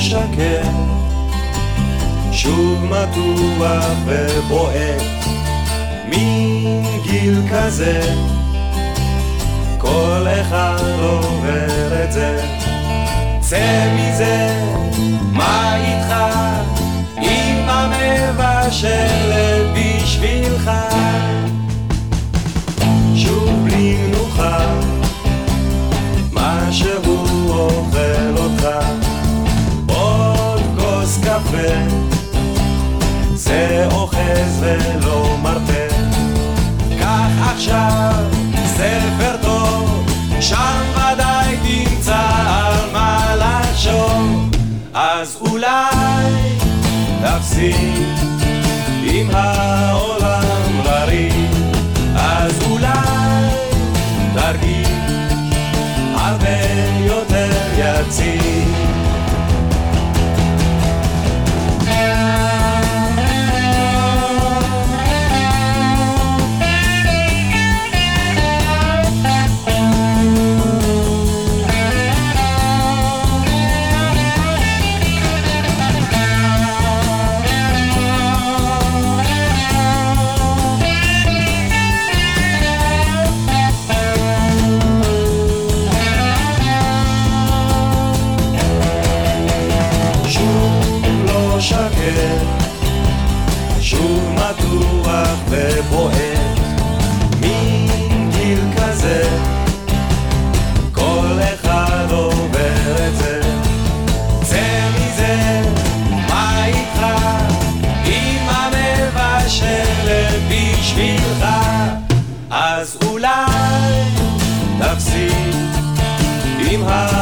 משקר שוב מתוח ובועט מין גיל כזה. כל אחד עובר את זה. צא מזה, מה איתך? עם מבשלת בשבילך. ולא מרפא. קח עכשיו ספר טוב, שם ודאי תמצא על מה לחשוב. אז אולי תפסיק עם העולם אז אולי נפסיק עם ה...